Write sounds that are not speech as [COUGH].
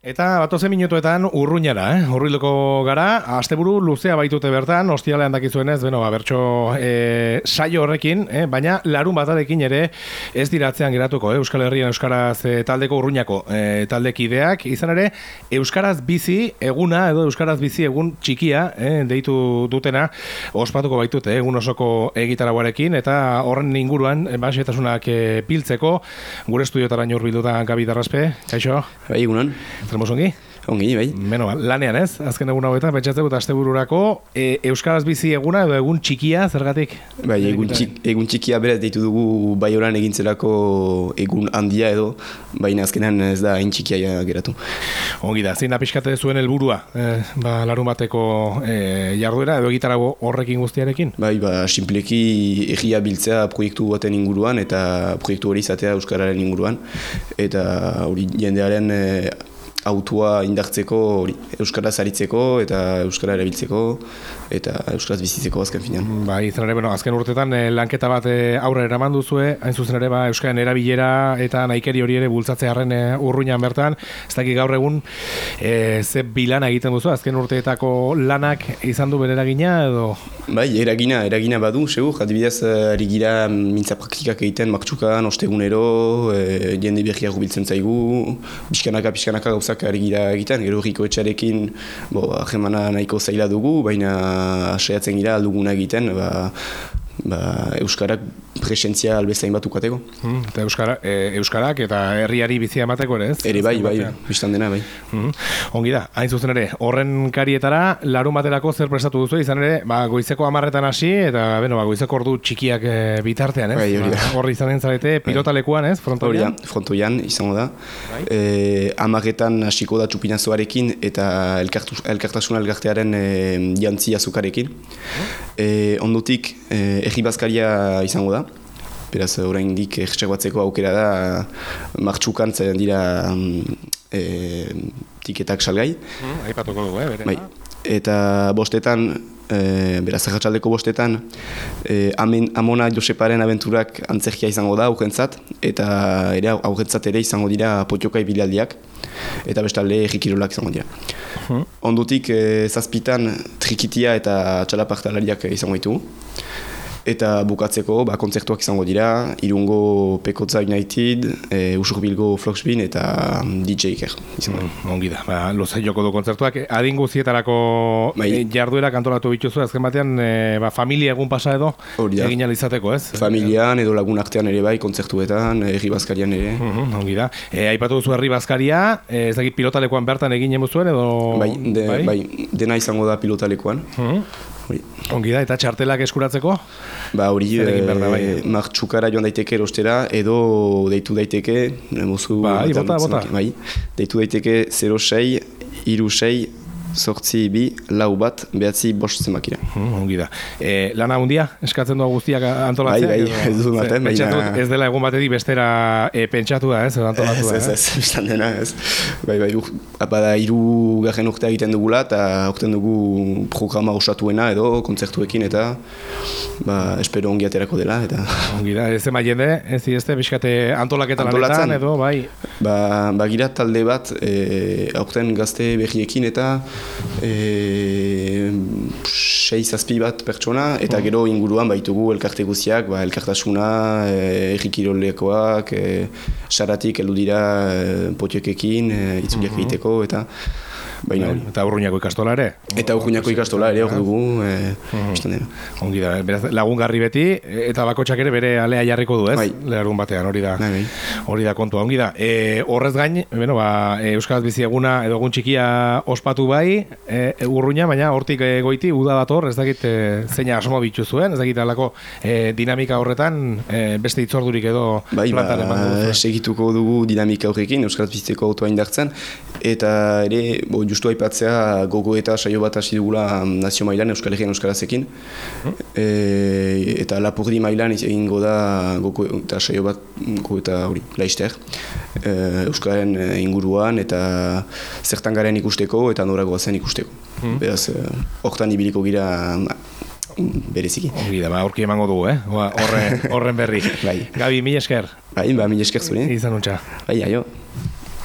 Eta batoze minutuetan urruñara, eh? urruiloko gara, asteburu luzea baitute bertan, ostialean dakizuenez, beno, ba, bertso e, saio horrekin, eh? baina larun batarekin ere ez diratzean geratuko, eh? Euskal Herrian Euskaraz e, taldeko urruñako e, taldekideak, izan ere, Euskaraz bizi eguna edo Euskaraz bizi egun txikia, eh? deitu dutena, ospatuko baitute, eh? egun osoko egitaraguarekin, eta horren inguruan, basetasunak e, piltzeko, gure estudiotara urbilduta Gabi Darraspe, kaixo? Bai, egunon. Zeremos ongi? Ongi, bai. Beno, lanean ez, azken egun hauetan, pentsatzeko eta astebururako e, Euskaraz bizi eguna edo egun txikia, zergatik? Bai, egun, txik, egun txikia berez deitu dugu bai oran egintzelako egun handia edo, baina azkenan ez da hain txikia geratu. Ongi da, zein da pixkate zuen helburua e, ba, larun bateko e, jarduera edo egitarago horrekin guztiarekin? Bai, ba, simpleki egia biltzea proiektu baten inguruan eta proiektu hori izatea Euskararen inguruan eta hori jendearen e, autua indartzeko, euskaraz aritzeko eta euskara erabiltzeko eta euskaraz bizitzeko azken finean. Ba, izan ere, bueno, azken urtetan eh, lanketa bat eh, aurre eraman duzue, hain zuzen ere, ba, euskaren erabilera eta naikeri hori ere bultzatze harren eh, urruinan bertan, ez dakik gaur egun eh, ze bilana egiten duzu, azken urteetako lanak izan du bere eragina edo? Bai, eragina, eragina badu, segur, adibidez, ari gira mintza praktikak egiten, maktukan, ostegunero, e, jende berriak biltzen zaigu, pixkanaka, pixkanaka gauzak ari gira egiten, gero riko etxarekin, bo, ahemana nahiko zaila dugu, baina saiatzen gira alduguna egiten, ba, ba, Euskarak presentzia albezain bat ukateko. Hmm, eta Euskara, e, Euskarak eta herriari bizia emateko ere, ez? Ere bai, bai, biztan dena, bai. Hmm, ongi da, hain zuzen ere, horren karietara, larun baterako zer prestatu duzu, izan ere, ba, goizeko amarretan hasi, eta beno, ba, goizeko ordu txikiak e, bitartean, ez? Bai, hori da. Ba, horri izanen zarete, pilotalekuan, ez? Frontoian? frontoian, izango da. Bai. E, amarretan hasiko da txupinazoarekin eta elkartasun elgartearen e, jantzi azukarekin. E, ondotik, e, erri bazkaria izango da. Beraz, oraindik ertsagoatzeko aukera da, martxukan zen dira e, tiketak salgai. Hmm, Aipatuko dugu, eh, bere. Bai. Eta bostetan, e, beraz, erratxaldeko bostetan, e, amen, amona Joseparen abenturak antzerkia izango da aurrentzat, eta ere aurrentzat ere izango dira potiokai bilaldiak, eta bestalde errikirolak izango dira. Hmm. Ondotik, e, zazpitan trikitia eta txalapartalariak izango ditugu eta bukatzeko ba, kontzertuak izango dira, irungo Pekotza United, e, Usurbilgo Floxbin eta mm, DJ Iker. Mm, ongi da, ba, loza joko du kontzertuak. Adin guztietarako bai. e, jarduera kantolatu bituzu, azken batean e, ba, familia egun pasa edo egin alizateko, ez? Familian edo lagun artean ere bai, kontzertuetan, herri bazkarian ere. Mm ongi da. E, aipatu duzu herri bazkaria, e, ez dakit pilotalekuan bertan egin emuzuen edo... Bai, de, bai? bai, dena izango da pilotalekuan. Mm Ongi da, eta txartelak eskuratzeko? Ba, hori, e, bai. martxukara joan daiteke erostera, edo deitu daiteke, muzu... Ba, bota, bota. Bai, deitu daiteke 06, iru 6, sortzi bi, lau bat, behatzi bost zemakira. Hmm, ongi da. E, lana hundia, eskatzen du guztiak antolatzea? Bai, bai, ez du baten, baina... Ez dela egun batetik bestera e, pentsatu da, ez, antolatu da, ez? Ez, ez, ez, dena, ez. Bai, bai, da, iru garen urtea egiten dugula, eta urten dugu programa osatuena edo, kontzertuekin, eta ba, espero ongi aterako dela, eta... Ongi da, ez ema jende, ez zidezte, biskate antolaketa lanetan, edo, bai? Ba, ba gira talde bat, e, aurten gazte berriekin, eta e, sei zazpi bat pertsona, eta mm. gero inguruan baitugu elkarte guziak, ba, elkartasuna, e, errikirolekoak, e, saratik eludira dira e, potiokekin, e, itzuliak mm-hmm. egiteko, eta Baina, bai, eta urruñako ikastola ere? Eta urruñako ikastola ere, hor dugu, e, mm Ongi da, beraz, lagungarri beti, eta bakotsak ere bere alea jarriko du, ez? Bai. Leharun batean, hori da, bai, bai. hori da kontua. Ongi da, e, horrez gain, bueno, ba, e, Euskaraz bizi eguna edo egun txikia ospatu bai, e, urruña, baina hortik e, goiti, uda dator, ez dakit e, zeina asmo bitu zuen, ez dakit alako e, dinamika horretan, e, beste itzordurik edo bai, ba, segituko dugu dinamika horrekin, Euskaraz biziteko autoa indartzen, eta ere, bo, justu aipatzea gogo eta saio bat hasi dugula mm, nazio mailan Euskal Herrian Euskarazekin. E, eta lapurdi mailan egingo da gogo eta saio bat gogo eta hori, laizter. E, Euskaren e, inguruan eta zertan garen ikusteko eta noragoa zen ikusteko. Hmm. Beraz, hortan ibiliko gira mm, bereziki. Hori da, ba, horki emango dugu, eh? Horren, horren berri. [LAUGHS] bai. Gabi, mi esker. Bai, ba, mi esker zure. Izan untxa. Bai, aio.